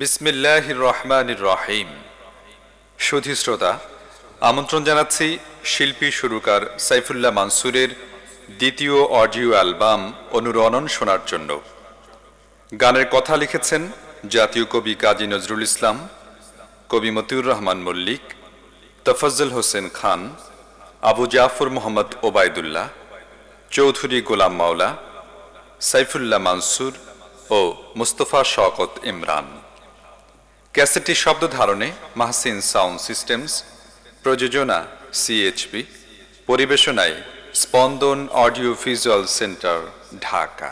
বিসমিল্লাহ রহমান রহিম। সুধী শ্রোতা আমন্ত্রণ জানাচ্ছি শিল্পী সুরকার সাইফুল্লাহ মানসুরের দ্বিতীয় অডিও অ্যালবাম অনুরণন শোনার জন্য। গানের কথা লিখেছেন জাতীয় কবি কাজী নজরুল ইসলাম, কবি মতিউর রহমান মল্লিক, তফজ্জল হোসেন খান, আবু জাফর মোহাম্মদ ওবায়দুল্লাহ, চৌধুরী গোলাম মাওলা, সাইফুল্লাহ মানসুর ও মুস্তফা শওকত ইমরান। ক্যাসেটটি শব্দ ধারণে মাহসিন সাউন্ড সিস্টেমস প্রযোজনা সিএইচপি পরিবেশনায় স্পন্দন অডিও ভিজুয়াল সেন্টার ঢাকা।